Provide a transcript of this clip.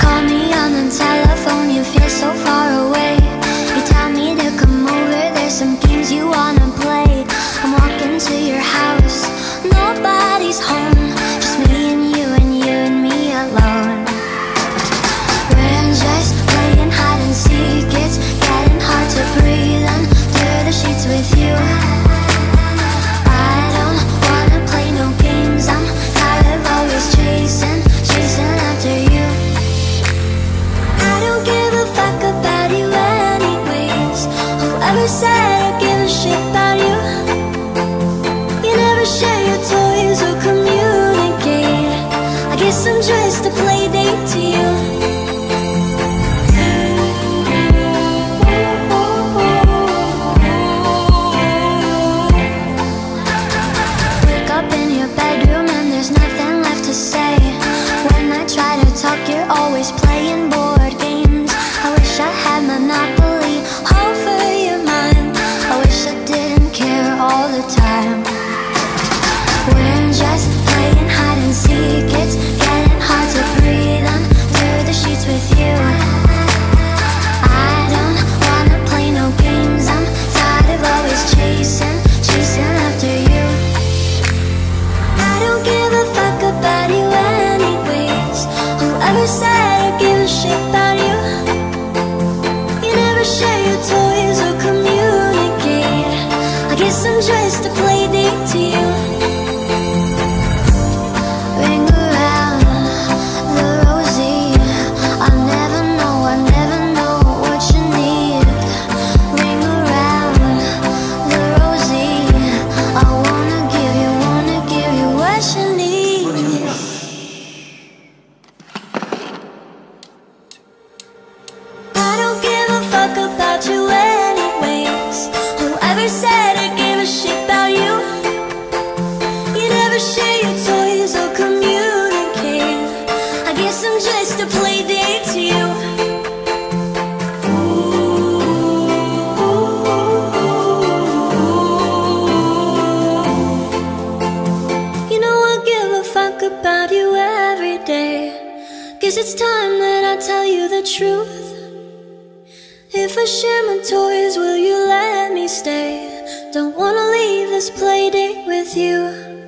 Call me Said I give a shit about you You never share your toys or communicate I guess I'm just a play to you Wake up in your bedroom and there's nothing left to say. When I try to talk, you're always playing board games. I wish I had Monopoly time. We're just playing hide and seek. It's getting hard to breathe under the sheets with you. I don't wanna play no games. I'm tired of always chasing, chasing after you. I don't give a fuck about you anyways said I give a shit just a play date to you just a play date to you. You know I give a fuck about you every day. Guess it's time that I tell you the truth. If I share my toys, will you let me stay? Don't wanna leave this play date with you